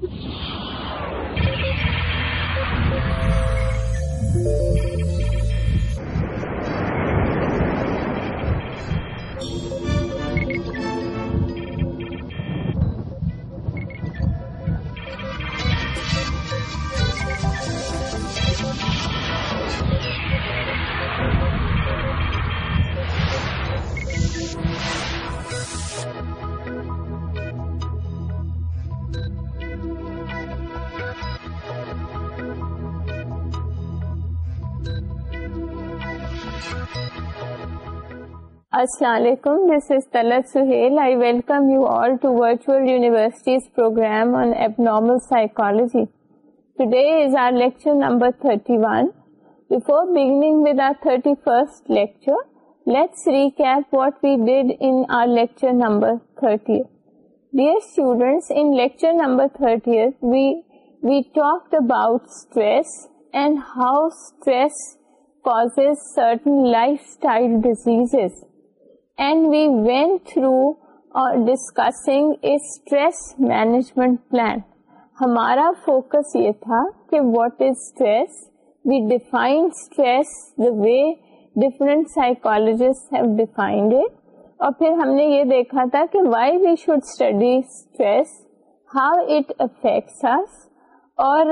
Thank you. Assalamu alaikum, this is Talat Suhail. I welcome you all to Virtual University's program on Abnormal Psychology. Today is our lecture number 31. Before beginning with our 31st lecture, let's recap what we did in our lecture number 30. Dear students, in lecture number 30, we talked about stress and how stress causes certain lifestyle diseases. And we went through ڈسکسریجمنٹ plan ہمارا focus یہ تھا کہ what is we find psychologist defined it اور پھر ہم نے یہ دیکھا تھا کہ why we should study stress how attack اور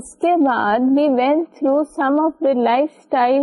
اس کے بعد we went through some of the life style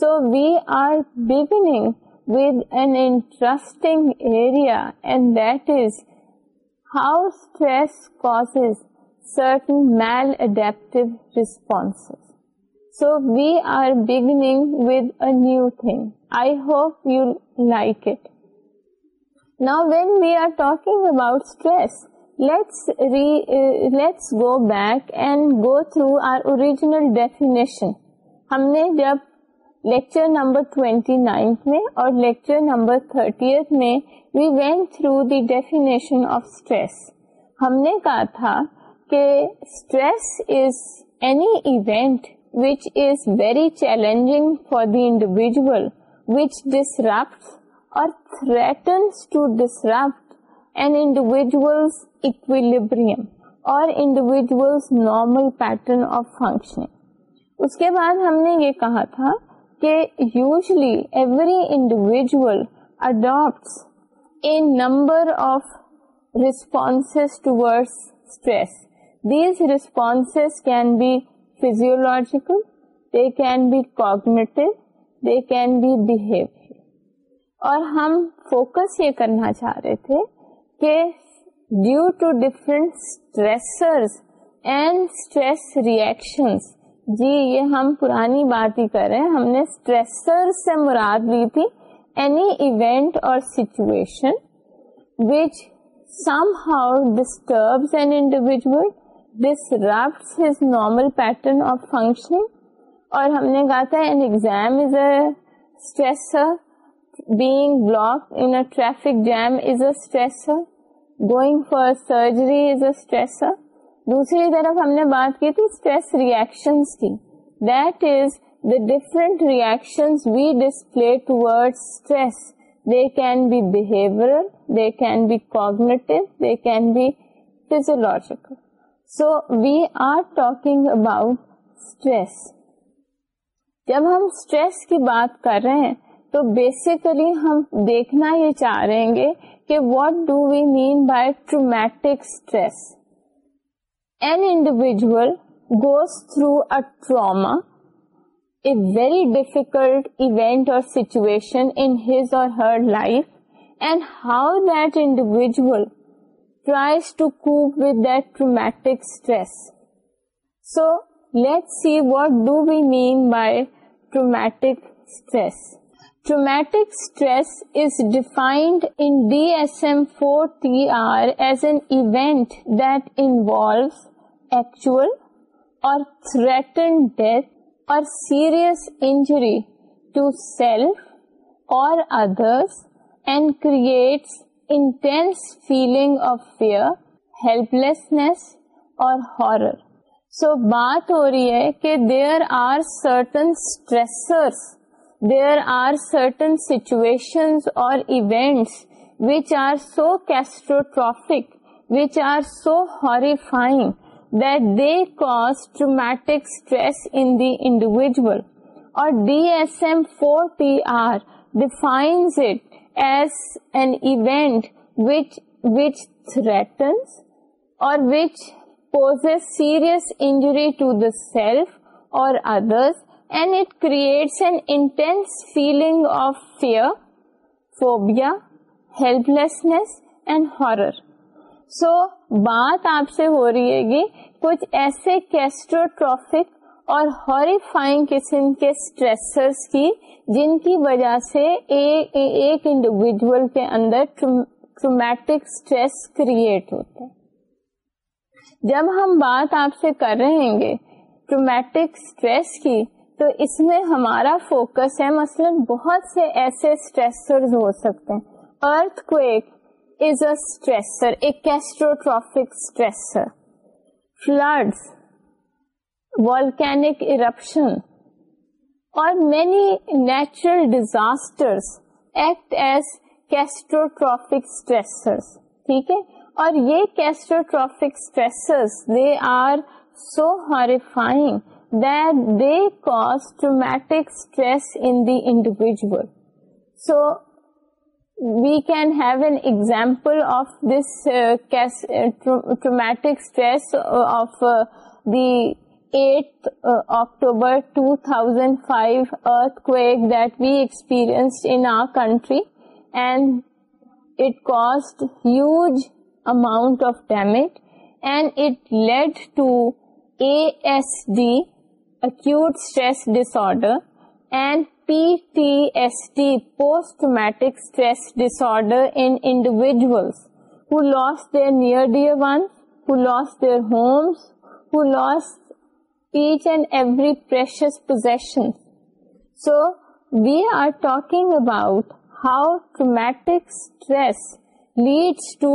so we are beginning with an interesting how stress response so we آرگ و new thing I hope you like it now when we are talking about stress go back and go through our original definition ہم نے جب lecture number 29 میں اور lecture number 30 میں we went through the definition of stress ہم نے کہا تھا کہ stress is any event which is very challenging for the individual which disrupt or threatens to disrupt an individual equilibrium or individual normal pattern of function اس کے بعد ہم نے یہ کہا تھا کہ usually every individual adapt a number of response toward stress these response can be physiological they can be cognitive they can be behave اور ہم فوکس یہ کرنا چاہ رہے تھے کہ due to different stressors and stress reactions جی یہ ہم پرانی بات ہی کر رہے ہیں ہم نے اسٹریسر سے مراد لی تھی any event or situation which somehow disturbs an individual disrupt normal pattern of functioning اور ہم نے کہا تھا an exam is a stressor block traffic jam is a going for surgery is a دوسری طرف ہم نے بات کی تھی اسٹریس ریئیکشن کی that is the different reaction we display stress they can be behaviour they can be cognitive they can be physiological so we are talking about stress جب ہم اسٹریس کی بات کر رہے ہیں تو بیسیکلی ہم دیکھنا یہ چاہ رہے گے کہ what do we mean by traumatic stress an individual goes through a trauma, a very difficult event or situation in his or her life, and how that individual tries to cope with that traumatic stress. So, let's see what do we mean by traumatic stress. Traumatic stress is defined in DSM-4 TR as an event that involves actual اور threaten death اور serious injury to self or others and creates intense feeling of fear helplessness or horror so بات ہو رہی ہے کہ there are certain stressors there are certain situation or events which are so catastrophic which are so horrifying individual or others and it creates an intense feeling of fear phobia helplessness and horror so بات آپ سے ہو رہی ہے گی کچھ ایسے catastrophic اور ہاریفائنگ قسم کے اسٹریسرس کی جن کی وجہ سے ایک انڈیویجل کے اندر ٹرومیٹک اسٹریس کریٹ ہوتا ہے جب ہم بات آپ سے کر رہے ہیں گے ٹرومیٹک اسٹریس کی تو اس میں ہمارا فوکس ہے مثلا بہت سے ایسے اسٹریسر ہو سکتے ہیں earthquake catastrophic stressor flood ونکشن اور مینی نیچرل ڈیزاسٹرسٹروٹرافک اسٹریسر ٹھیک ہے اور یہ catastrophic stress they are so horrifying this traumatic stress in the individual so we can have an example of this traumatic eight October's cost huge amount of damage and it lead to A S D ایک P T S T پوسٹمیٹک stress ڈسرس who lose near dear homes ہوس position so we are talking about how traumatic stress leads to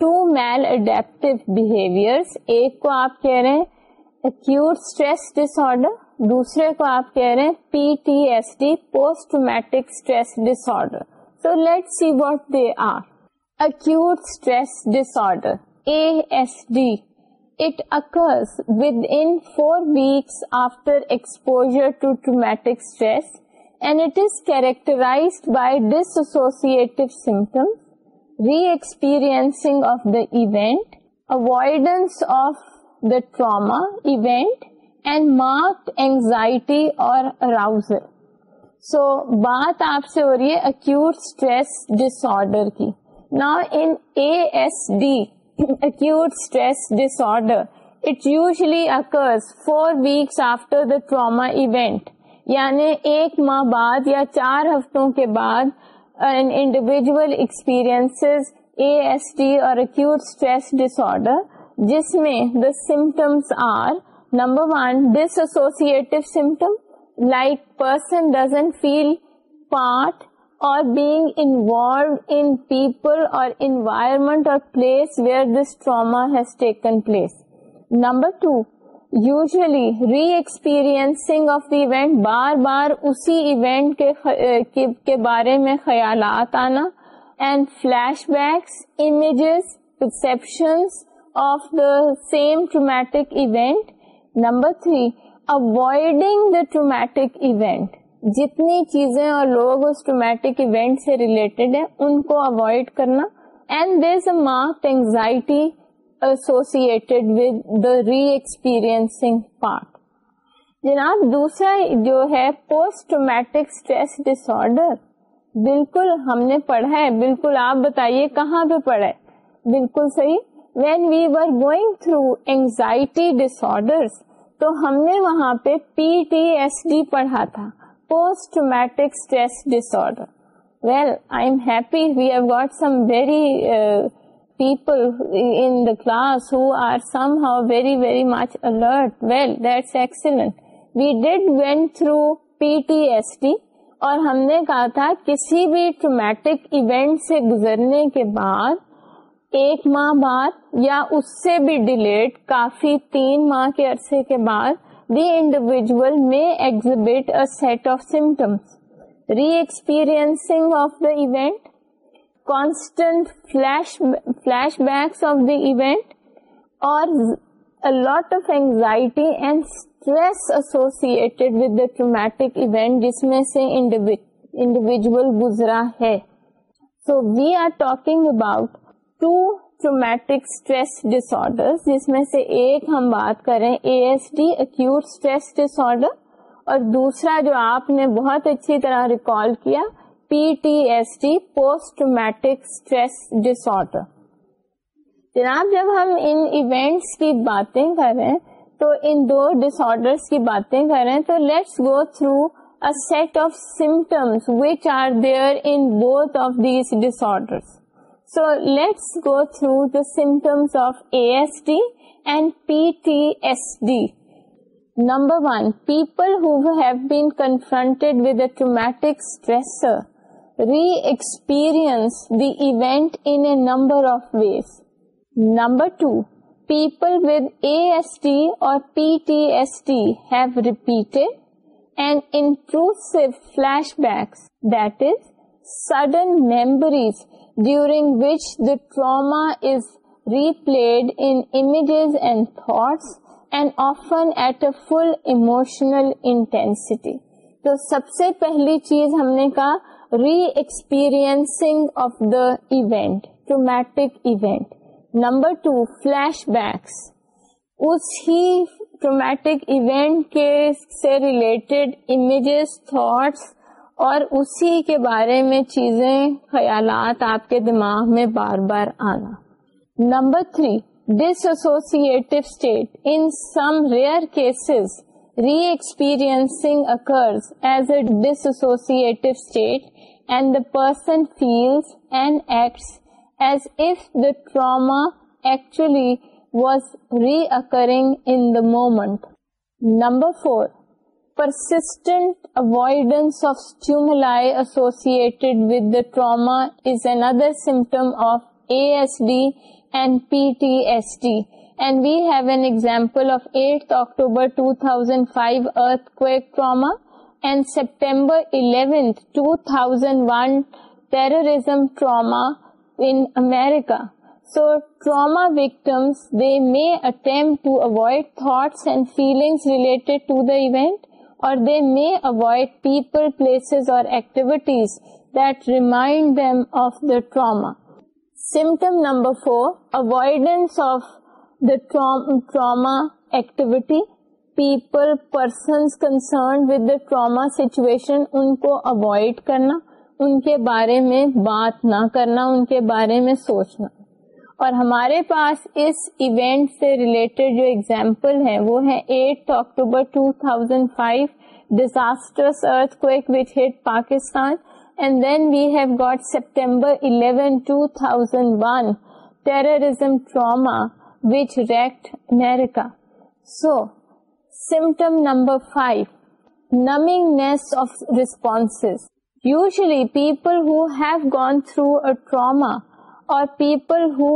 to maladaptive behaviour ایک کو آپ کہہ رہے ہیں acute stress disorder دوسرے کو آپ کہہ رہے ہیں P T S D post matric stress disorder so let see what they are acute stress disorder A S date occurs with in four weeks after exposure to traumatic stress and it is characterized by ڈسوسیمس re experience of the event avoidance of the trauma event so بات آپ سے ہو رہی ہے acute stress disorder کی ناس ڈیوٹ stress disorder occurs four weeks after the trauma event یعنی ایک ماہ بعد یا چار ہفتوں کے بعد individual experience A S D اور اکیوٹ اسٹریس ڈس آڈر جس میں the symptoms are number one dissociation two usually re experiencing of that بار بار اسی ایونٹ کے بارے میں خیالات آنا اینڈ فلیش بیکس امیجز پر number three avoiding the traumatic event جتنی چیزیں اور لوگ اس ٹرومیٹک ایونٹ سے ریلیٹڈ ہیں ان کو اوائڈ کرنا and this mark anxiety associated with the re experience part جناب دوسرا جو ہے post traumatic stress disorder بالکل ہم نے پڑھا ہے بالکل آپ بتائیے کہاں پہ پڑھا ہے بالکل صحیح when we were going through anxiety disorders تو ہم نے وہاں پہ پی ٹی ایس ڈی پڑھا تھا post traumatic stress disorder well I M happy we have got some very people in the class who are somehow very very much alert well that's excellent we did went through P T S D اور ہم نے کہا تھا کسی بھی traumatic event سے گزرنے کے بعد ایک ماہ بعد یا اس سے بھی ڈیلیٹ کافی تین ماہ کے عرصے کے بعد دی انڈیویژل میں exhibit a set of symptoms re experience of the event constant flashbacks of the event اور lot of and stress associated with the traumatic event جس میں سے انڈیویژل گزرا ہے so we are talking about two traumatic stress disorder جس میں سے ایک ہم بات کریں A S D stress disorder اور دوسرا جو آپ نے بہت اچھی طرح ریکال کیا P T S D post traumatic stress disorder جناب جب ہم ان ایونٹس کی باتیں کریں تو ان دو ڈس آرڈرس کی باتیں کریں تو let's go through set of symptoms which are there in both of these disorders So let's go through the symptoms of ASD and PTSD. Number one, people who have been confronted with a traumatic stressor re-experience the event in a number of ways. Number two, people with ASD or PTSD have repeated and intrusive flashbacks, that is, sudden memories during the trauma is replayed in thoughts and often at a full emotional intensity تو سب سے پہلی چیز ہم نے کہا ری experiencing of the event traumatic event number two flashbacks اس ہی ٹرومیٹک ایونٹ کے سے ریلیٹڈ امیجز تھاٹس اور اسی کے بارے میں چیزیں خیالات آپ کے دماغ میں بار بار آنا number three dissociative state in some rare cases re experience occurs as a dissociative state and the person feels and acts as if the trauma actually was re occurring in the moment number four persistent avoidance of stimuli associated with the trauma symptom of A D and P T S D and we have an example of eight October two thousand five earthquake and September eleventh two thousand one terrorism ٹراماکا so trauma victims they میں event اور they may avoid people places اور activities that remind them of the trauma symptom number four avoidance of the trauma activity people persons concern with the trauma situation ان کو avoid کرنا ان کے بارے میں بات نہ کرنا ان کے بارے میں سوچنا اور ہمارے پاس اس ایونٹ سے ریلیٹڈ جو اگزامپل ہیں وہ ہیں eight October disastrous earth five which hit Pakistan and then we have got September 11 2001 terrorism trauma which racket America so symptom number five numbness of response usually people who a trauma or people who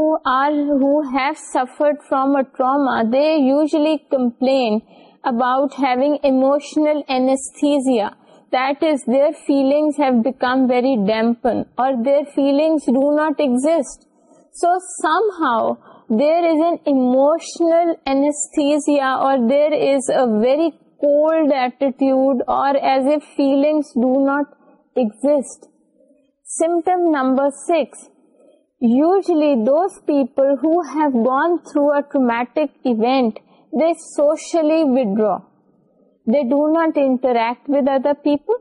have suffered from a trauma, they usually complain about having emotional anesthesia. That is, their feelings have become very dampened, or their feelings do not exist. So somehow there is an emotional anesthesia, or there is a very cold attitude, or as if feelings do not exist. Symptom number 6 Usually those people who have gone through a traumatic event, they socially withdraw. They do not interact with other people.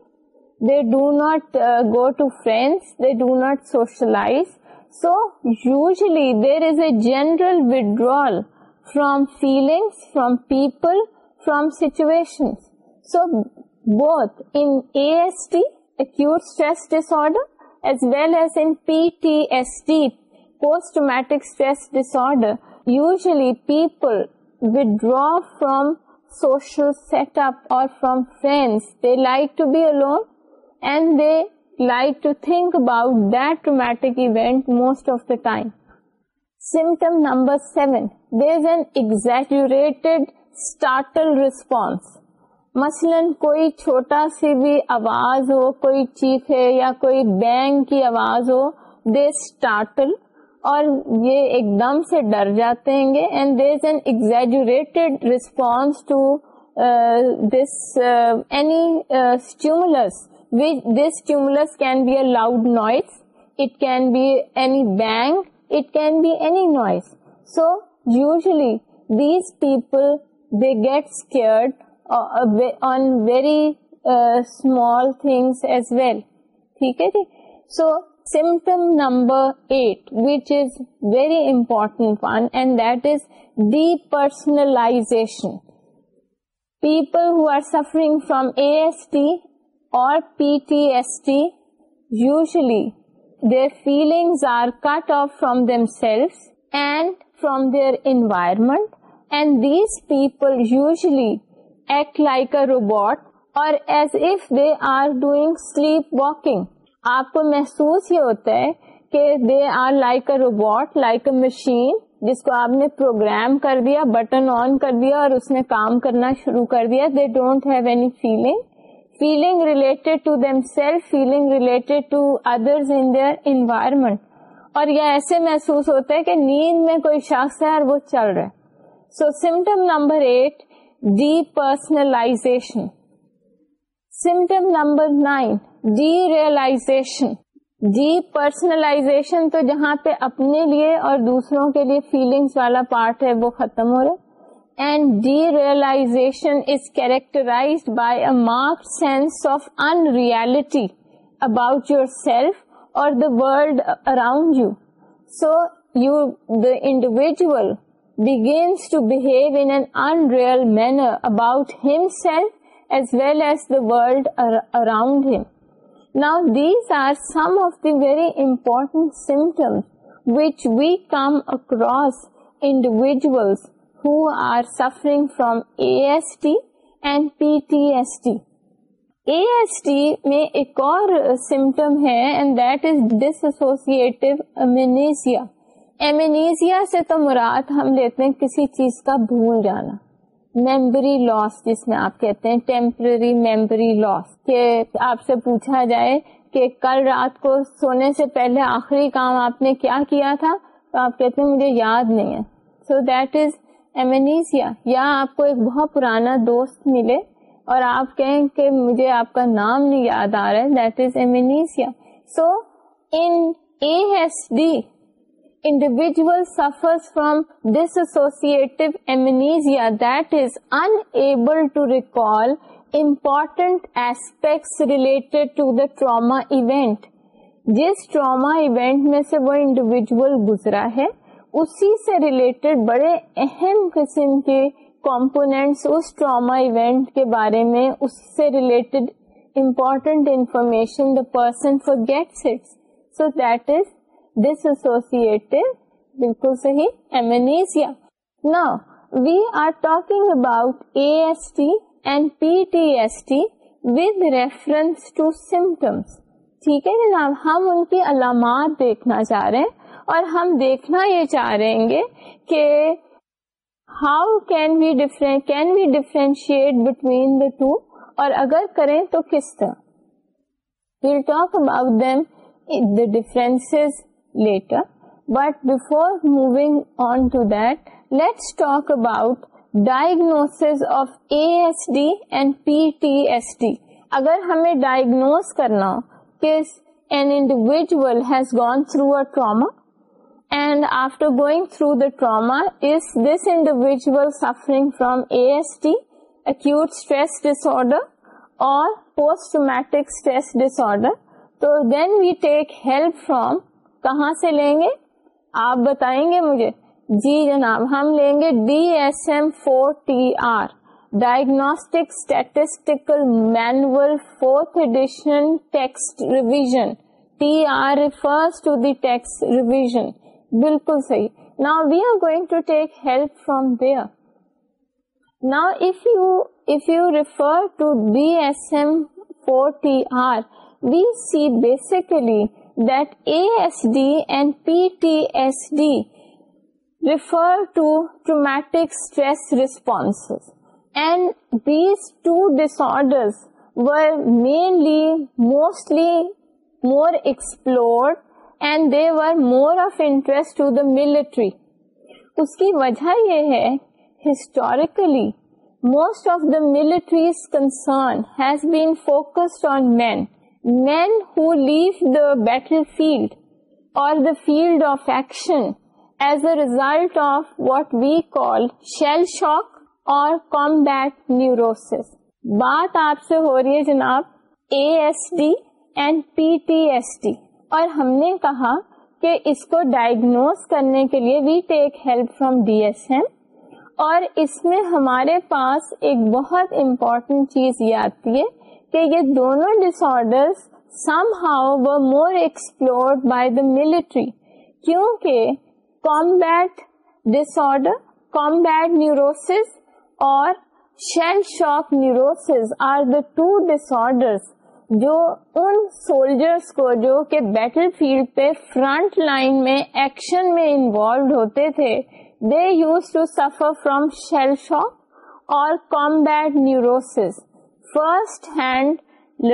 They do not uh, go to friends. They do not socialize. So usually there is a general withdrawal from feelings, from people, from situations. So both in ASD, acute stress disorder, as well as in PTSD, post-traumatic stress disorder, usually people withdraw from social setup or from friends. They like to be alone and they like to think about that traumatic event most of the time. Symptom number 7, there is an exaggerated startle response. مثلا کوئی چھوٹا سی بھی آواز ہو کوئی چیخے یا کوئی being کی آواز ہو دے اسٹارٹل اور یہ ایک دم سے ڈر جاتے ہیں گے and there is an exaggerated response to this any stimulus this stimulus can be a loud noise it can be any bang it can be any noise so usually these people they get scared on very small things as well ٹھیک ہے جی so symptom number eight which is very important one and that is depersonalization people who are suffering from A T S T usually their feelings are cut off from them self and from their environment and these people usually act like a robot اور محسوس ہی ہوتا ہے کہ they are like like جس کو آپ نے پروگرام کر دیا بٹن آن کر دیا اور اس نے کام کرنا شروع کر دیا they don't have any feeling feeling related to them self feeling related to others in their environment اور یہ ایسے محسوس ہوتا ہے کہ نیند میں کوئی شخص ہے اور وہ چل رہا ہے so symptom number eight depersonalization symptom number nine derealization depersonalization تو جہاں پہ اپنے لیے اور دوسروں کے لیے فیلنگ والا پارٹ ہے وہ ختم ہو رہا and derealization is characterized by a mark sense of unreality about your self اور the world around you so you the individual begins to behave int self as well as world around how these are آفنٹ symptoms we come across individuals who from P T S T S T میں ایک اور symptom ہے مینے amnesia سے تو مراد ہم لیتے ہیں کسی چیز کا بھول جانا میمبری لاس جس میں آپ کہتے ہیں ٹیمپرری میمبری لاس کہ آپ سے پوچھا جائے کہ کل رات کو سونے سے پہلے آخری کام آپ نے کیا کیا تھا تو آپ کہتے ہیں مجھے یاد نہیں ہے سو دیٹ از ایمینیزیا یا آپ کو ایک بہت پرانا دوست ملے اور آپ کہیں کہ مجھے آپ کا نام نہیں یاد آ رہا ہے that is amnesia so in A S D individual suffer from dissociable important aspects related to the trauma event جس ٹراما ایونٹ میں سے وہ انڈیویجل گزرا ہے اسی سے ریلیٹڈ بڑے اہم قسم کے کمپونیٹس اس ٹراما ایونٹ کے بارے میں اس سے related important information the person forgets six so that is dissociate بالکل صحیح نا we are talking about A S T and P T S T with reference to symptoms ٹھیک ہے جناب ہم ان کی علامات دیکھنا چاہ رہے ہیں اور ہم دیکھنا یہ چاہ رہے کہ how can we different can we differentiate between the two اور اگر کریں تو کس طرح talk about them the difference later but before moving on to this talk about diagnosis of A and P T S D اگر ہمیں diagnose کرنا gone through a trauma and after going through the trauma is this individual suffering from A D acute stress disorder اور posttraumatic stress disorder تو دین وی take help from کہاں سے لیں گے آپ بتائیں گے مجھے جی جناب ہم لیں گے D S M four T R diagnostic statistical manual fourth edition text revision T R to the revision بالکل صحیح نا we are going to take help from there نا if if you you refer to B S M four T R we see basically more of interest to the military اس کی وجہ یہ ہے historically most of the military concern has focus on main main who leave the battlefield اور field of action as a result of what we call shock اور جناب A S D and P T S D اور ہم نے کہا کہ اس کو ڈائگنوز کرنے کے لیے we take help from D S M اور اس میں ہمارے پاس ایک بہت امپورٹینٹ چیز یہ آتی ہے کہ یہ دونوں ڈس آرڈر سم ہاؤ و more explored by the military کیونکہ combat disorder combat neurosis اور shell shock neurosis are the two disorder جو ان سولجرس کو جو کہ بیٹل فیلڈ پہ فرنٹ لائن میں ایکشن میں انوالوڈ ہوتے تھے they used to suffer from shell shock اور کامبیٹ نیوروسز فرسٹ ہینڈ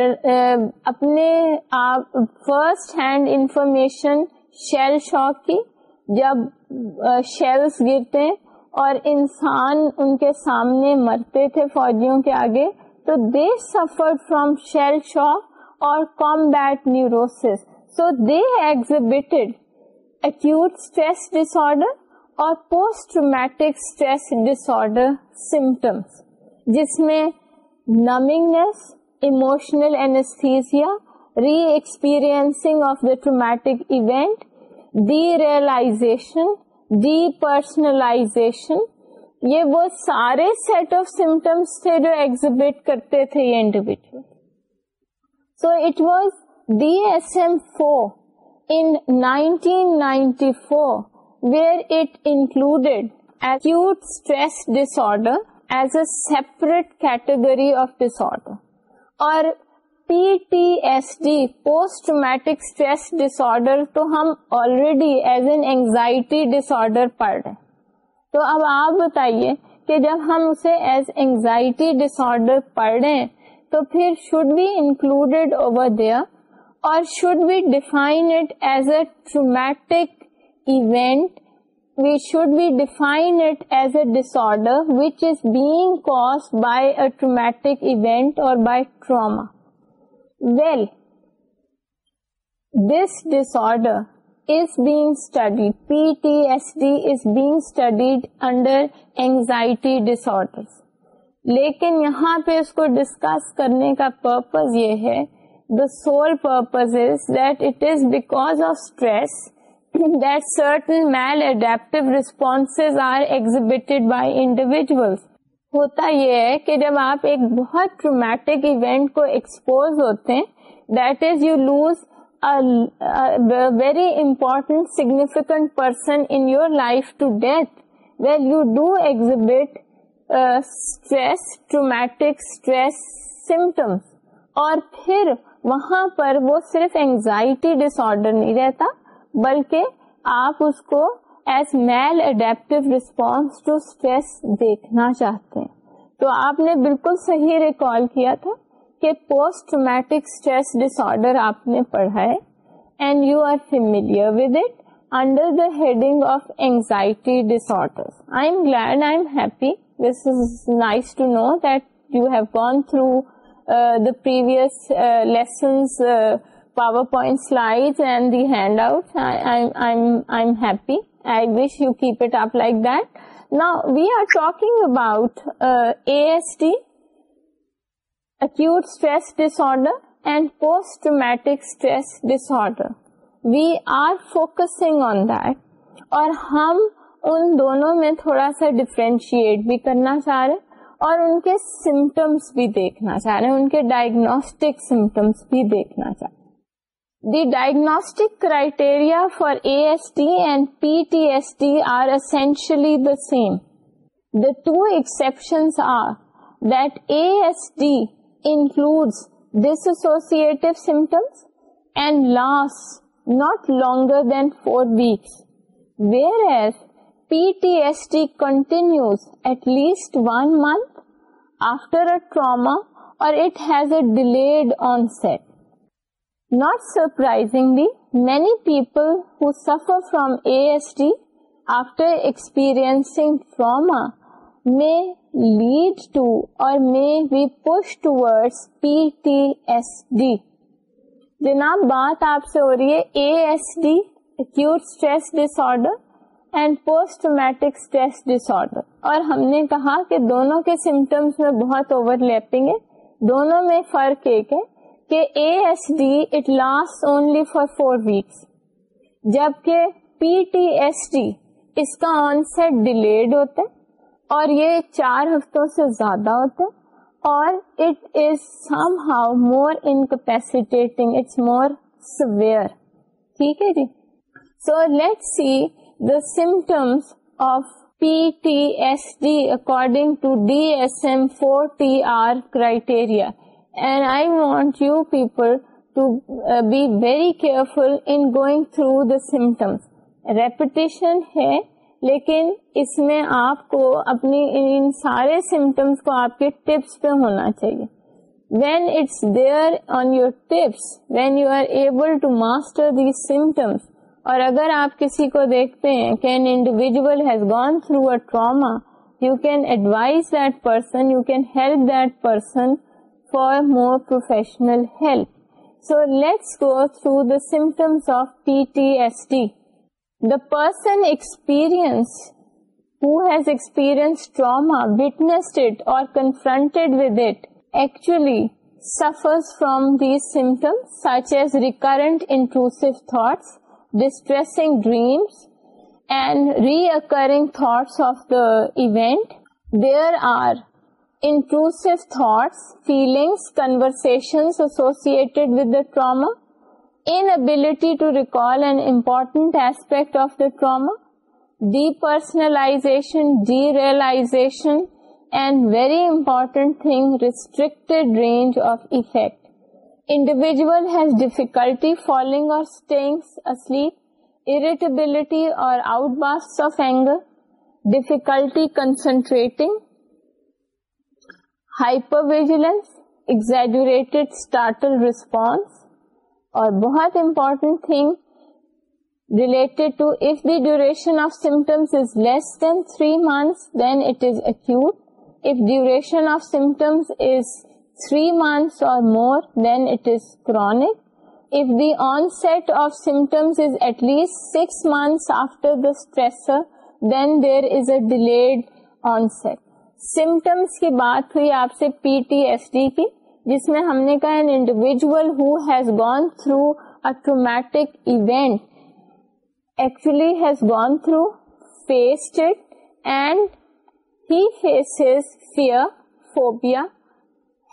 اپنے آپ first hand information shell shock کی جب شیلس گرتے اور انسان ان کے سامنے مرتے تھے فوجیوں کے آگے تو دے سفر فرام شیل شاک اور combat neurosis so they exhibited acute stress disorder اور post traumatic stress disorder symptoms جس میں numbness emotional S M four four where it included x order as a separate category of disorder اور P T S D post پوسٹک stress disorder تو ہم already as an anxiety disorder پڑھ رہے تو اب آپ بتائیے کہ جب ہم اسے ایز اینگزائٹی ڈس آڈر پڑھ رہے تو پھر should be included over there اور should be define it as a traumatic event we should be defined it as a disorder which is being caused by a traumatic event اور by trauma well this disorder P T S D is being studied under anxiety disorder لیکن یہاں پہ اس کو discuss کرنے کا purpose یہ ہے the sole purpose is that it is back of stress that certain maladaptive responses are exhibited by individuals. ہوتا یہ ہے کہ جب آپ ایک بہت ٹرومیٹک ایونٹ کو ایکسپوز ہوتے ہیں that is you lose very important significant person in your life to death well you do exhibit stress traumatic stress symptoms اور پھر وہاں پر وہ صرف انگزائٹی ڈس آرڈر نہیں رہتا بلکہ آپ اس کو as maladaptive response to stress دیکھنا چاہتے ہیں تو آپ نے بالکل صحیح ریکال کیا تھا کہ post traumatic stress disorder آپ نے پڑھا ہے and you are familiar with it under the heading of anxiety disorder I am glad I am happy this is nice to know that you have gone through the previous lessons PowerPoint slide and the handout happy I wish you keep it up like that نا we are talking about A S T acute stress disorder and post-traumatic stress disorder. We are focusing on that. اور ہم ان دونوں میں تھوڑا سا differentiate بھی کرنا چاہ رہے اور ان کے سمٹمس بھی دیکھنا چاہ رہے ہیں ان کے ڈائگنوسٹک سمٹمس بھی دیکھنا چاہ رہے The diagnostic criteria for ASD and PTSD are essentially the same. The two exceptions are that ASD includes dissociative symptoms and lasts not longer than 4 weeks, whereas PTSD continues at least 1 month after a trauma or it has a delayed onset. Not surprising many people who suffer from A D after experience فروما may lead to اور جناب بات آپ سے ہو رہی ہے A S D acute stress dish disorder and post traumatic stress disorder اور ہم نے کہا کہ دونوں کے سمٹمس میں بہت اوور لیپنگ ہے دونوں میں فرق ایک ہے کہ A S D it last only for four weeks جبکہ پی ٹی ایس ڈی اس کا آن سیٹ ڈیلیڈ ہوتا ہے اور یہ چار ہفتوں سے زیادہ ہوتا ہے اور it is somehow more it's more severe ٹھیک ہے جی so let see the symptoms of P T S D according to D S M four T R criteria and I want you people to be very careful going through the symptoms repetition ہے لیکن اس میں آپ کو اپنی ان سارے symptoms کو آپ کے ٹپس پہ ہونا چاہیے when it's there on your tips when you are able to master دیمٹمس اور اگر آپ کسی کو دیکھتے ہیں کہ an individual has gone through a trauma you can advise that person you can help that person for more professional help. So let's go through the symptoms of PTSD. The person who has experienced trauma, witnessed it or confronted with it, actually suffers from these symptoms such as recurrent intrusive thoughts, distressing dreams, and reoccurring thoughts of the event. There are feelings conversations associated the ٹراماٹی to recall aspect of the trauma depersonalization restrict range of affect individuality following اور response اور durations اکیوٹریشن of symptoms is three months اور more then it is chronic if the onset of symptoms at least six months after then there is a delayed onset symptoms کی بات ہوئی آپ سے P T S D کی جس میں ہم نے کہا individual who has gone through traumatic event actually has gone through face and he has fear phobia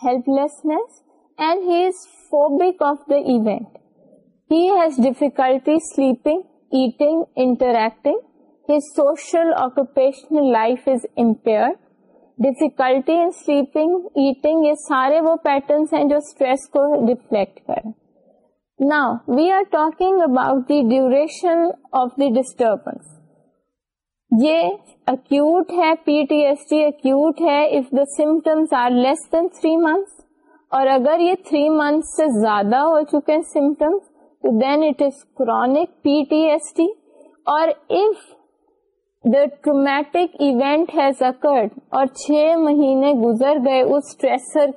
helplessness and he is phobic of the event he has difficulty sleeping eating interacting his social occupational life is ampere difficulty in sleeping eating یہ سارے وہ patterns ہیں جو stress کو reflect کر نا we are talking about the duration of the disturbance یہ acute ہے پی ٹی ایس اکیوٹ ہے if the symptoms are less than three months اور اگر یہ تھری منتھس سے زیادہ ہو چکے ہیں سمٹمس تو then it is chronic P T S T اور اف ٹرومیٹک ایونٹ اور چھ مہینے گزر گئے اس اسٹریسر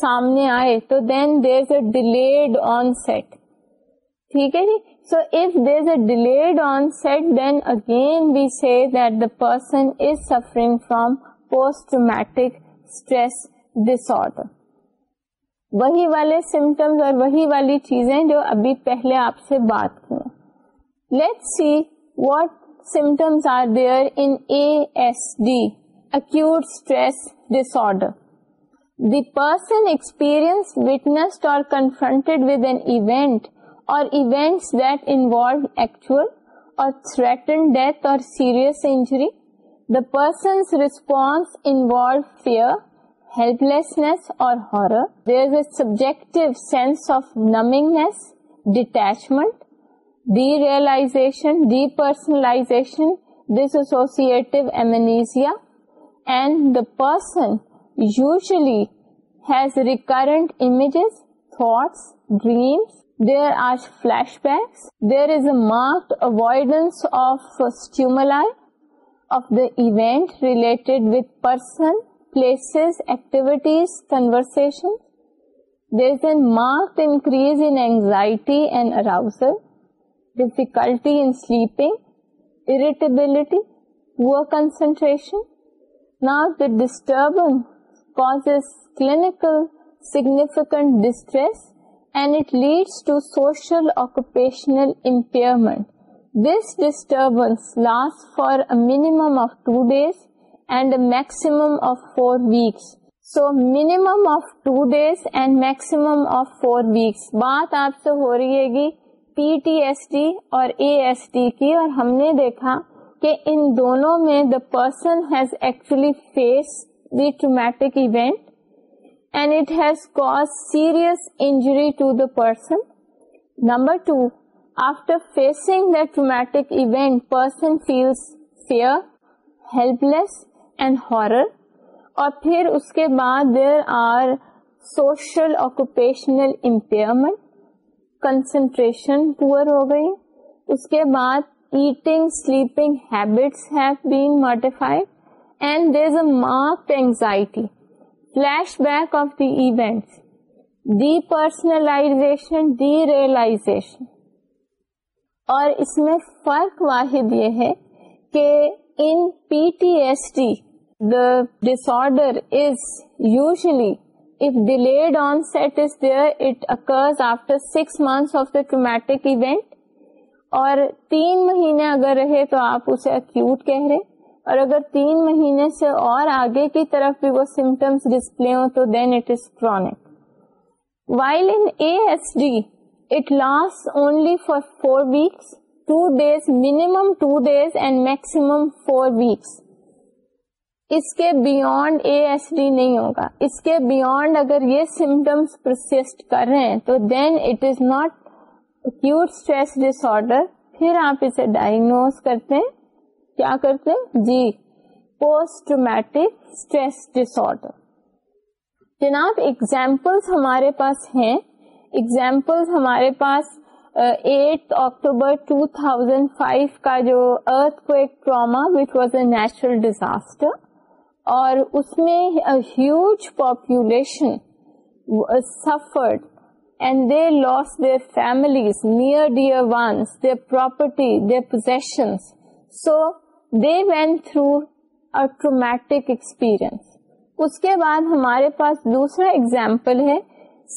سامنے آئے تو دین دیر اے ڈیلیڈ آن سیٹ ٹھیک ہے person is suffering from order وہی والے سمٹمس اور وہی والی چیزیں جو ابھی پہلے آپ سے بات کی let see what symptoms are there in S D acute stress disorder the person experience witnessed اور کنفرنٹڈ ود این ایونٹ اور ایونٹس دیٹ انوالو ایکچوئل اور تھریٹن ڈیتھ اور serious injury the person's response involve fear subject sense associative amnesia and the person usually dreams there are flashbacks there is a marked avoidance the event relate person places activities conversation these in mark increase anxiety and arousal difficulty sleeping irritability و concentration not the disturbance impairment this disturbance last فارمم of two days and maximum of four weeks so minimum of two days and maximum of four weeks بات آپ سے ہو رہی ہے گی P T S T اور A S T کی اور ہم نے دیکھا کہ ان دونوں میں the person has actually faced the traumatic event and it has serious injury to the person number two after facing the traumatic event person feel fear helpless and horror اور پھر اس کے بعد there are social occupational impairment concentration poor ہو گئی اس کے بعد eating sleeping habits have been modified and there is a mark anxiety flashback of the events depersonalization derealization اور اس میں فرق واحد یہ ہے کہ in P T S D the disorder is usually if delayed onset is there it occurs after 6 months of the traumatic event اور تین مہینے اگر رہے تو آپ اسے اکیوٹ کہہ رہے اور اگر تین مہینے سے اور آگے کی طرف بھی وہ سمٹمس ڈسپلے ہوں تو then it is chronic while in A D it last only for four weeks two days minimum two days and maximum four weeks اس کے بیونڈ اے ایس ڈی نہیں ہوگا اس کے بیونڈ اگر یہ سمٹمس پروسیس کر رہے ہیں تو then it is not stress disorder پھر آپ اسے ڈائگنوز کرتے ہیں کیا کرتے ہیں جی پوسٹ ٹرومیٹک اسٹریس آڈر جناب اگزامپلس ہمارے پاس ہیں ایگزامپلس ہمارے پاس eight October two thousand five کا جو ارتھ کو ایک trauma which was a natural disaster اور اس میں huge population suffered and they loss suffer families near dear property ڈیئرٹی position so they went through traumatic experience اس کے بعد ہمارے پاس دوسرا اگزامپل ہے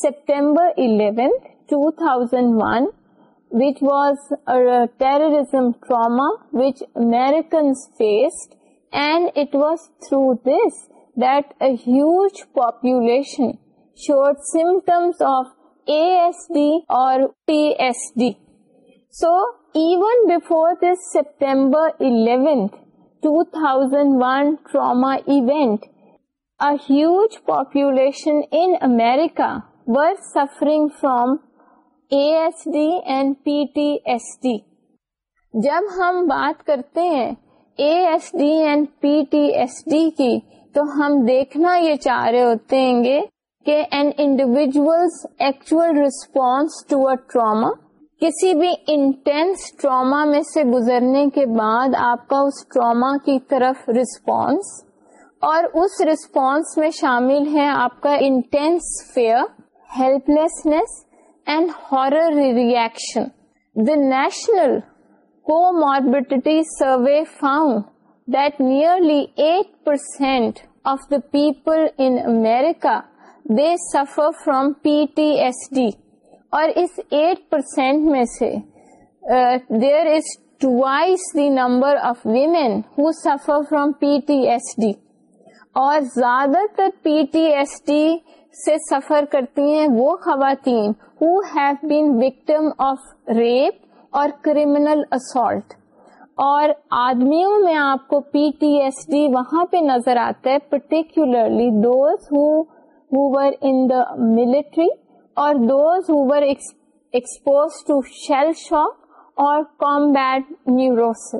September eleventh two thousand one which was terrorism trauma which Americans faced and it was through this that huge population showed symptoms of A D اور P S D so even before this September eleventh two thousand one trauma event huge population in America suffering from A S D and P T S D جب ہم بات کرتے ہیں A S D and P T S D کی تو ہم دیکھنا یہ چاہ رہے ہوتے ہیں گے کہ an individual actual response to a trauma کسی بھی انٹینس ٹراما میں سے گزرنے کے بعد آپ کا اس ٹراما کی طرف رسپونس اور اس رسپونس میں شامل ہے آپ کا intense fear helplessness and horror reaction the national comorbidity survey found that nearly eight percent of the people in America they suffer from اور اس 8% میں سے there is twice the number of women who suffer from P T S D اور زیادہ تر P T S D سے suffer کرتی ہیں وہ خواتین who have been victim of rape اور کریمنل اسالٹ اور آدمیوں میں آپ کو پی ٹی ایس ڈی وہاں پہ نظر آتا ہے particularly those in the military اور those exposed to shell shock اور نیوروس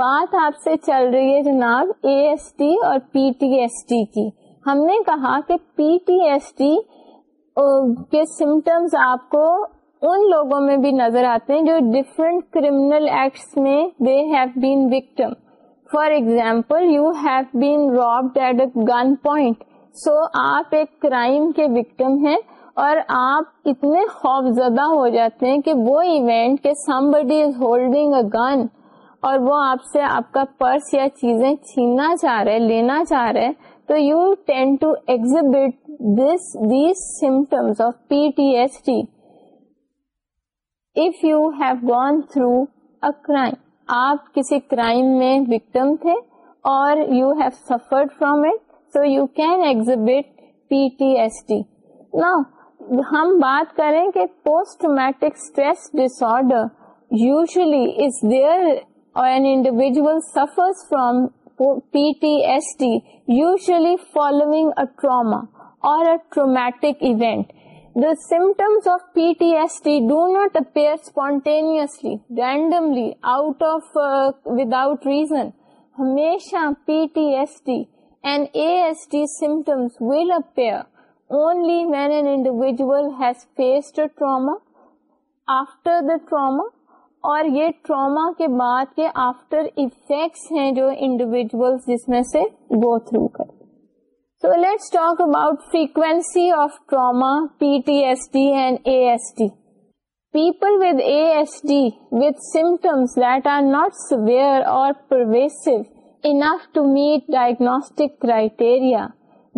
بات آپ سے چل رہی ہے جناب اے ایس ٹی اور پی ٹی ایس ٹی کی ہم نے کہا کہ پی ٹی ایس ٹی کے سمٹمس آپ کو ان لوگوں میں بھی نظر آتے ہیں جو ڈفرنٹ کریمنل ایکٹس میں they have been victim for example you have been robbed at a gun point so آپ ایک کرائم کے وکٹم ہیں اور آپ اتنے خوف زدہ ہو جاتے ہیں کہ وہ ایونٹ کہ somebody is holding a gun اور وہ آپ سے آپ کا پرس یا چیزیں چھیننا چاہ رہے لینا چاہ رہے تو you tend to exhibit this these symptoms of P T S T آپ کسی کرائم میں post matric stress order usually is there individual suffer from P T S T usually following trauma اور traumatic event symptoms of P T S T do not appear randomly out of without reason ہمیشہ P T S T and A T symptoms will appear only when an individual has faced trauma after the trauma اور یہ trauma کے بعد کے after effects ہیں جو individual جس میں سے بوتھ روک لیٹ about frequency of trauma P T S D and a people اور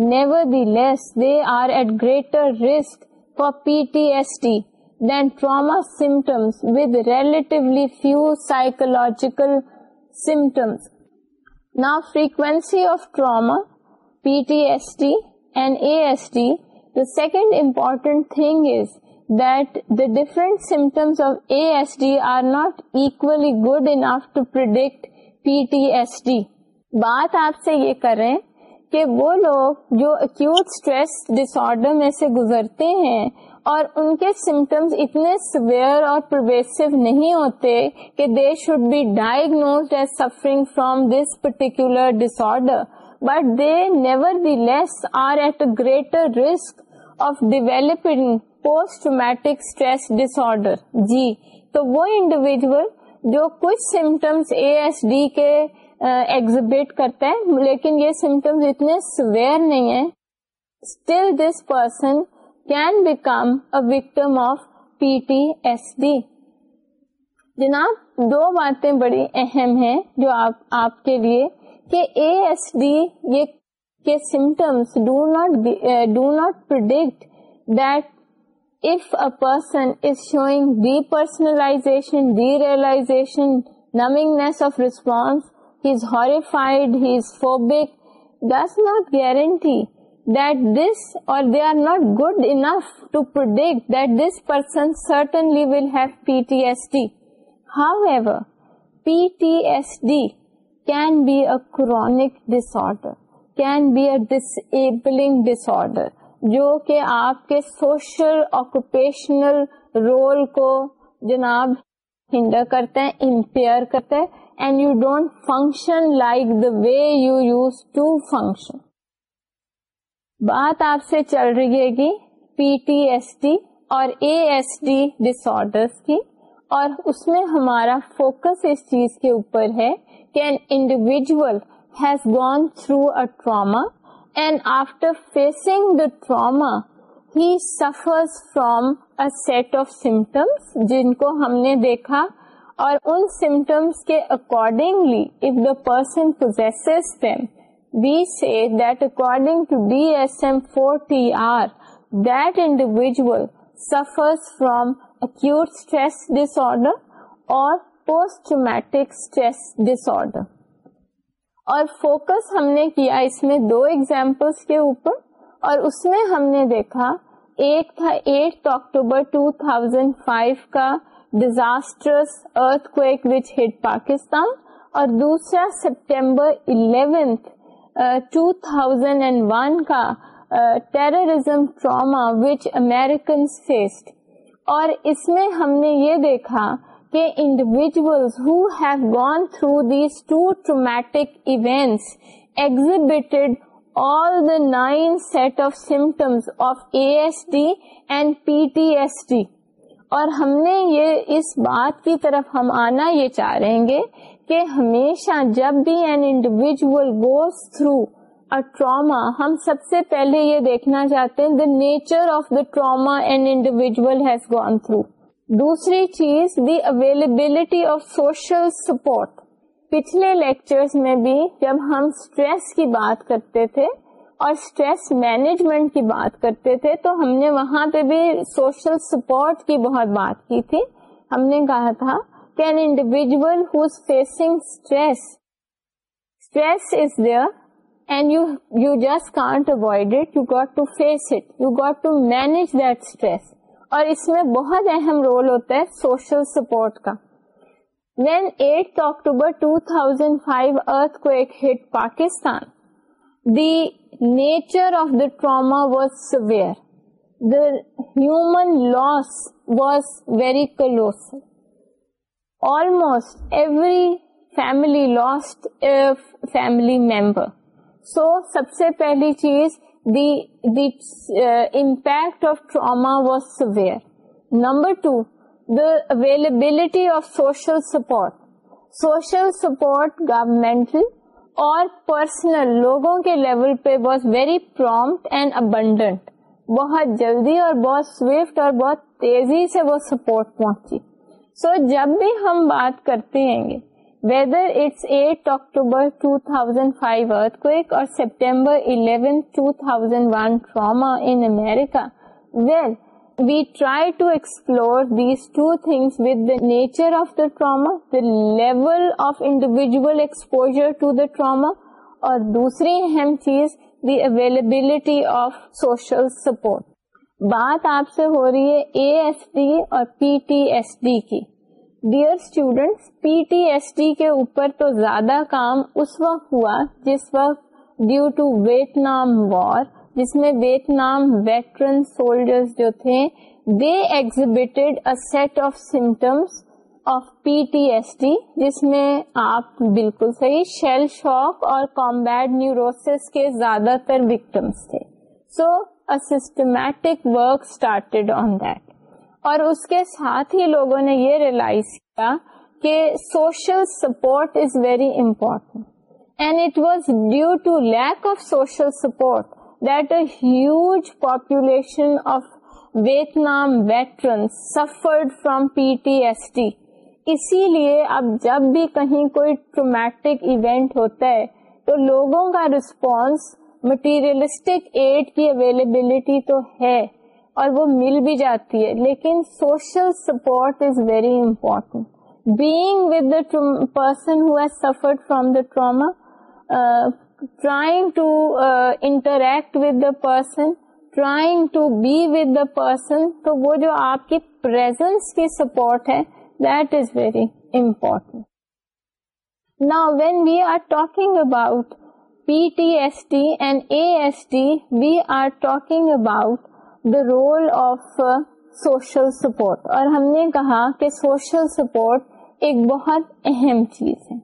never be less they are at greater risk for P T S D then trauma symptoms with relatively few psychological symptoms نا frequency of trauma P T S D and A S D the second important symptoms of A S D are not ایک good enough to پر کریں کہ وہ لوگ جو گزرتے ہیں اور ان کے سمٹمس اتنے سویئر اور پرویسو نہیں ہوتے کہ they should be diagnose suffering from this particular disorder but they never greater risk of ڈیویلپرجو symptoms A S D کے لیکن یہ سمٹمس اتنے سویئر نہیں ہے still this person can become victim of P T S D جناب دو باتیں بڑی اہم ہے جو آپ کے لیے کہ اے ایس ڈی کے symptoms do not do not predict that numbingness of derealization is horrified, he is phobic, does not guarantee not this or they are not good enough to predict that this person certainly will have PTSD. However, PTSD can be a chronic dis can can be a dis جو کہ آپ کے social occupational role کو جناب hinder کرتے ہیں impair کرتے ہیں and you don't function like the way you use to function بات آپ سے چل رہی ہے گی پی ٹی ایس ڈی اور اے ایس ڈی ڈس کی اور اس میں ہمارا فوکس اس چیز کے اوپر ہے کہ an individual has gone through trauma and after facing the trauma he suffers set of symptoms جن کو ہم نے دیکھا اور ان سمٹمس کے accordingly if the person we see that according to D S M four T R that individual suffers from acute stress disorder اور post traumatic stress disorder اور فوکس ہم نے کیا اس میں دو ایگزامپل کے اوپر اور اس میں ہم نے دیکھا ایک تھا eight October disastrous earth which hit Pakistan اور دوسرا September eleventh two thousand and one کا terrorism trauma which Americans faced اور اس میں ہم نے یہ دیکھا انڈیویژل ہوگزبٹیڈ داٹ آف سمٹمس اور ہم نے یہ اس بات کی طرف ہم آنا یہ چاہ رہے گے کہ ہمیشہ جب بھی an individual goes through trauma ہم سب سے پہلے یہ دیکھنا چاہتے ہیں the nature of the trauma an individual has gone through دوسری چیز the availability of social support پچھلے لیکچر میں بھی جب ہم اسٹریس کی بات کرتے تھے اور اسٹریس مینجمنٹ کی بات کرتے تھے تو ہم نے وہاں پہ بھی سوشل سپورٹ کی بہت بات کی تھی ہم نے کہا تھا کہ individual individual facing stress stress is there and you you just can't avoid it you got to face it you got to manage that stress اور اس میں بہت اہم رول ہوتا ہے سوشل سپورٹ کا وین ایٹ ایک hit Pakistan the nature of the trauma was severe the human loss was very close almost every family lost family member so سب سے پہلی چیز number two the available support social support government اور personal لوگوں کے level پہ very prompt and abundant بہت جلدی اور بہت سویفٹ اور بہت تیزی سے وہ سپورٹ پہنچی سو جب بھی ہم بات کرتے ہیں گے whether it's October two thousand five earth car September eleven two thousand one trauma well we try to explore nature of the trauma the level of individual exposure to the trauma اور دوسری اہم چیز the available of social support بات آپ سے ہو رہی ہے اے ایس ڈی اور پی ٹی ایس ڈی کی dear students P T S T کے اوپر تو زیادہ کام اس وقت ہوا جس وقت due to Vietnam war جس میں ویٹ نام ویٹرن سولجر جو تھے دے ایگز set of symptoms of P T S T جس میں آپ بالکل صحیح شیل شوق اور کومبیڈ نیوروس کے زیادہ تر وکٹمس تھے so systematic work started on that اور اس کے ساتھ ہی لوگوں نے یہ ریلائز کیا کہ social support is very important and it was due to lack of social support that a huge population of Vietnam veterans from from P T S T اسی لیے اب جب بھی کہیں کوئی ٹرومیٹک ایونٹ ہوتا ہے تو لوگوں کا رسپانس مٹیریلسٹک ایڈ کی اویلیبلٹی تو ہے اور وہ مل بھی جاتی ہے لیکن social support is very important being with the person who has suffered from the trauma trying to interact with the person trying to be with the person تو وہ جو آپ کی پرزینس کی سپورٹ ہے that is very important Now when we are talking about PTSD and S we are talking about uh, the role of social support اور ہم نے کہا کہ سوشل سپورٹ ایک بہت اہم چیز ہے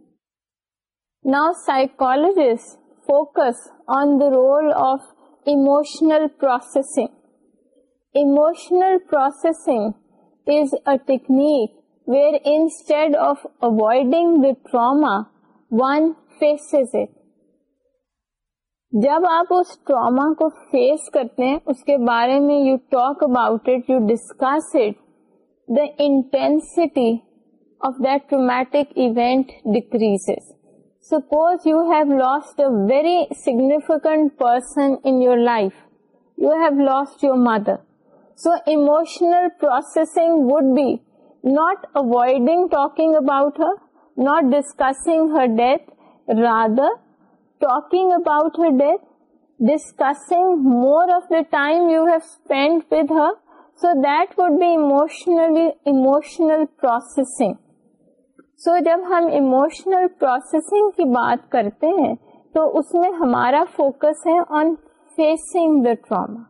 نا psychologist focus on the role of emotional processing emotional processing is a technique where instead of avoiding the trauma one faces it جب آپ اس ٹراما کو فیس کرتے ہیں اس کے بارے میں you talk about it you discuss it the intensity of the traumatic event decrease suppose you have lost a very significant person in your life you have lost your mother so emotional processing would be not avoiding talking about her not discussing her death rather talking about her death discussing more of the time you have spend with her so that would be emotionally emotional processing سو جب ہم emotional processing کی بات کرتے ہیں تو اس میں ہمارا فوکس ہے آن فیسنگ دا ٹراما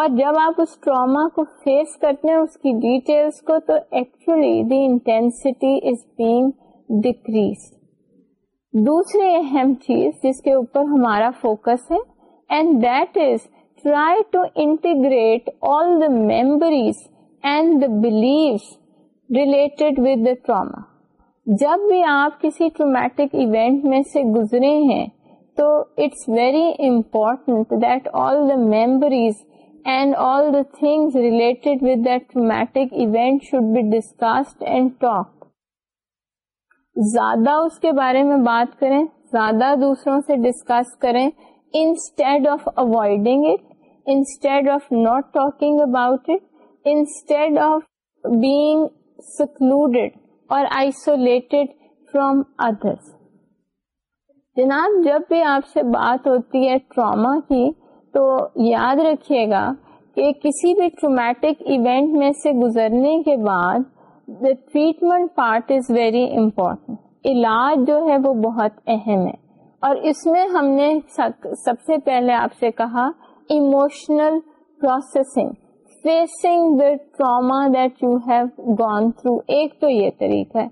اور جب آپ اس ٹراما کو فیس کرتے ہیں اس کی ڈیٹیلس کو تو actually the intensity is being decrease دوسری اہم چیز جس کے اوپر ہمارا فوکس ہے and that is try to integrate all the memories and the blue related with the trauma جب بھی آپ کسی ٹرومیٹک ایونٹ میں سے گزرے ہیں تو it's very important that all the memories and all the things related with that traumatic event should be discussed and talk زیادہ اس کے بارے میں بات کریں زیادہ دوسروں سے ڈسکس کریں instead of avoiding it instead of not talking about it instead of being secluded اور آئسولیٹڈ فروم ادرس جناب جب بھی آپ سے بات ہوتی ہے ٹراما کی تو یاد رکھیے گا کہ کسی بھی ٹرومیٹک ایونٹ میں سے گزرنے کے بعد treatment part is very important علاج جو ہے وہ بہت اہم ہے اور اس میں ہم نے سب سے پہلے آپ سے کہا emotional processing facing the trauma that you have gone through ایک تو یہ طریقہ ہے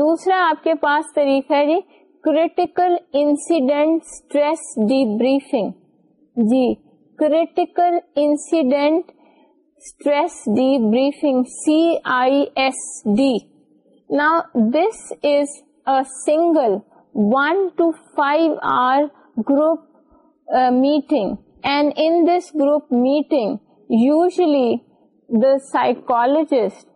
دوسرا آپ کے پاس طریقہ ہے جی critical incident stress debriefing جی critical incident stress debriefing, CISD. Now, this is a single 1 to 5 hour group uh, meeting, and in this group meeting, usually the psychologist,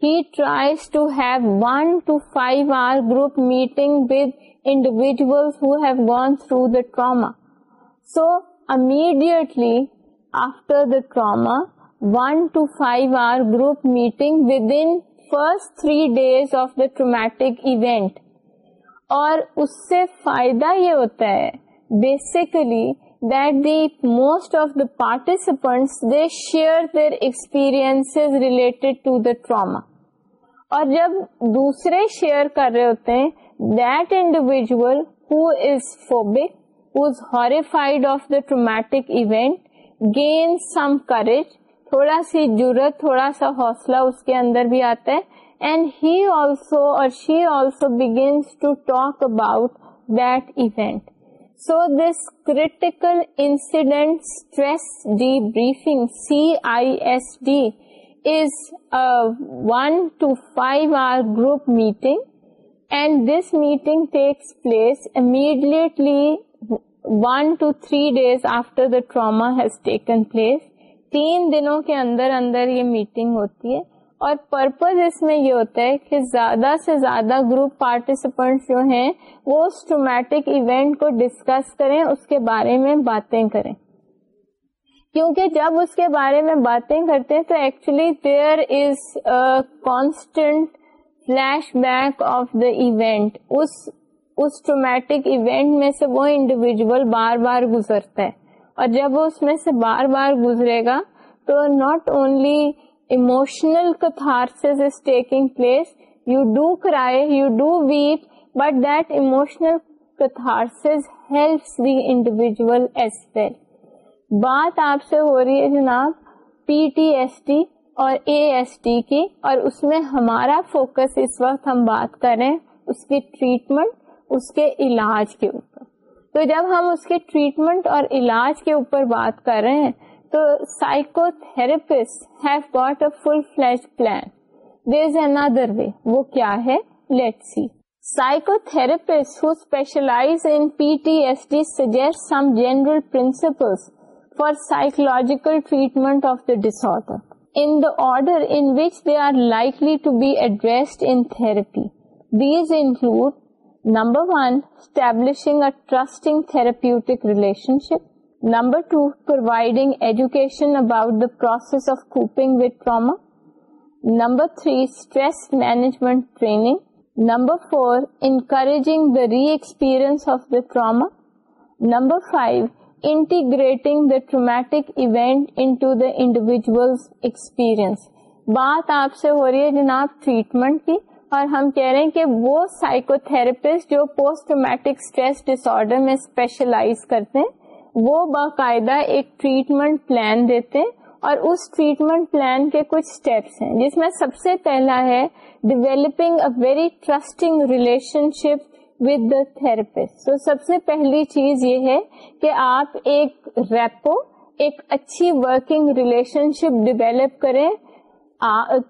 he tries to have 1 to 5 hour group meeting with individuals who have gone through the trauma. So, immediately after the trauma, one to five hour group meeting with in first three days of the traumatic event اور اس سے فائدہ یہ ہوتا ہے participant د شر experience relate to اور جب دوسرے شیئر کر رہے ہوتے دل whose phobic traumatic event gain some courage تھوڑا سی جرت تھوڑا سا حوصلہ اس کے اندر بھی آتا ہے اینڈ ہی آلسو اور she also to to talk about that event so this critical incident stress de debriefing C I S is one five group meeting and this meeting takes place immediately one two three days after the trauma has taken place تین دنوں کے اندر اندر یہ meeting ہوتی ہے اور purpose اس میں یہ ہوتا ہے کہ زیادہ سے زیادہ گروپ پارٹیسپینٹ جو ہیں وہ اس ٹرومیٹک ایونٹ کو ڈسکس کریں اس کے بارے میں باتیں کریں کیونکہ جب اس کے بارے میں باتیں کرتے ہیں تو actually pair is constant flashback of the event اس ٹرومیٹک ایونٹ میں سے وہ انڈیویجل بار بار گزرتا ہے اور جب وہ اس میں سے بار بار گزرے گا تو not only emotional catharsis is taking place you do cry you do weep but that emotional catharsis helps the individual ایسپیل بات آپ سے ہو رہی ہے جناب پی ٹی ایس ٹی اور اے ایس ٹی کی اور اس میں ہمارا فوکس اس وقت ہم بات کریں اس کی ٹریٹمنٹ اس کے علاج کے اوپر تو جب ہم اس کے ٹریٹمنٹ اور علاج کے اوپر بات کر رہے ہیں تو psychotherapist have got a full flash plan there is under way وہ کیا ہے let see psychotherapist who specialize in P T S D suggest some general principle for psychological treatment of the disorder in the in therapy these include number one stable relationship number two providing education about management number four encouraging the re experience trauma number five integrating the traumatic event individual experience بات آپ سے ہو رہی ہے جناب treatment کی اور ہم کہہ رہے ہیں کہ وہ سائیکو تھراپسٹ جو post traumatic stress disorder میں اسپیشلائز کرتے ہیں وہ باقاعدہ ایک ٹریٹمنٹ پلان دیتے ہیں اور اس ٹریٹمنٹ پلان کے کچھ اسٹیپس ہیں جس میں سب سے پہلا ہے developing very trusting relationship with the therapist تو سب سے پہلی چیز یہ ہے کہ آپ ایک ریپو ایک اچھی ورکنگ ریلیشن شپ ڈیویلپ کریں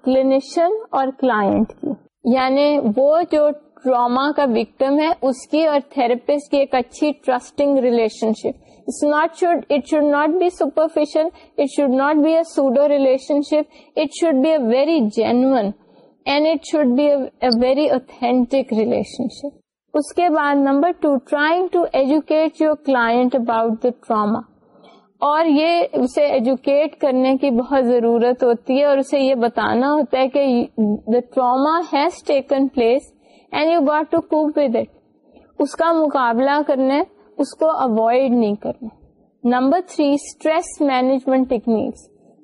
کلینیشن اور کلائنٹ کی یعنی وہ جو ٹراما کا وکٹم ہے اس کی کی اور تھراپسٹ ایک اچھی trusting relationship it's not should it should not be superficial it should not be a pseudo relationship it should be a very and it should be a very authentic relationship اس کے بعد number two trying to educate your client about the trauma اور یہ اسے educate کرنے کی بہت ضرورت ہوتی ہے اور اسے یہ بتانا ہوتا ہے کہ the trauma has taken place and you got to cope with it اس کا مقابلہ کرنا اس کو اوائڈ نہیں کرنا number three stress management techniques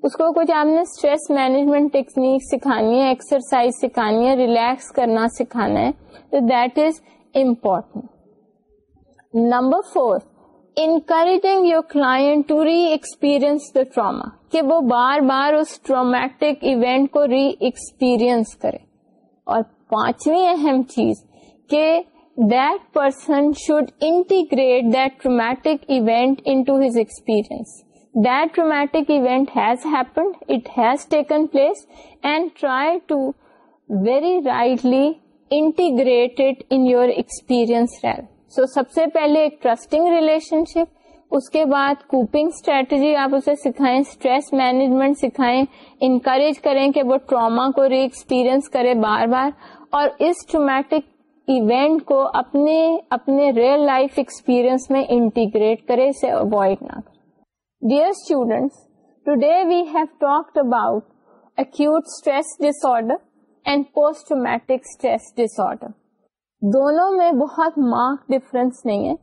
اس کو کچھ آپ نے اسٹریس مینجمنٹ ٹیکنیک سکھانی ہے ایکسرسائز سکھانی ہے ریلیکس کرنا سکھانا ہے تو that is important number four encouraging your client to re experience the trauma کہ وہ بار بار اس ٹرامیٹک ایونٹ کو ری ایکسپیرئنس کرے اور پانچویں اہم چیز کہ that person should integrate that traumatic event his experience that traumatic event has happened it has taken place and try to very rightly integrate in your experience real so سب سے پہلے ایک ٹرسٹنگ ریلیشن شپ اس کے بعد coping strategy آپ اسے سکھائیں اسٹریس مینجمنٹ سکھائیں انکریج کریں کہ وہ ٹراما کو ری ایکسپیرئنس کرے بار بار اور اس ٹرومیٹک ایونٹ کو اپنے اپنے ریئل لائف ایکسپیرئنس میں انٹیگریٹ کرے اسے اوائڈ نہ کرے dear students today we have talked about disorder and traumatic stress order دونوں میں بہت مارک ڈفرینس نہیں ہے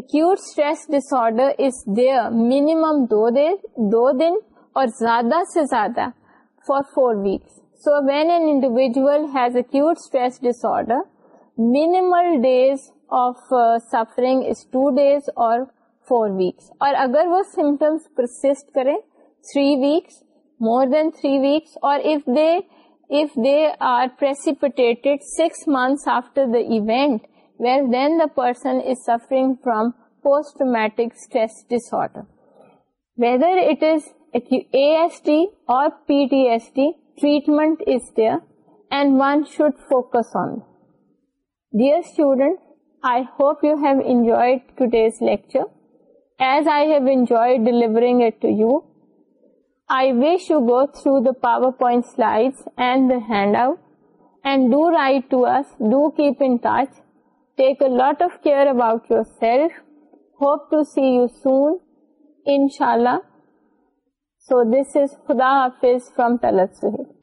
acute stress disorder is there minimum دو دیر دو دن اور زیادہ سے زیادہ for four weeks so when an individual has acute stress disorder minimal days of suffering is two days اور فور ویکس اور اگر وہ سمٹمس پرسٹ کریں three weeks more than three weeks اور if they if they are precipitated 6 months after the event, well, then the person is suffering from post-traumatic stress disorder. Whether it is ASD or PTSD, treatment is there and one should focus on. Dear students, I hope you have enjoyed today's lecture as I have enjoyed delivering it to you. I wish you go through the PowerPoint slides and the handout and do write to do keep in touch take of care about your self hope to see you soon ان شاء اللہ سو دس از خدا حافظ from Talat س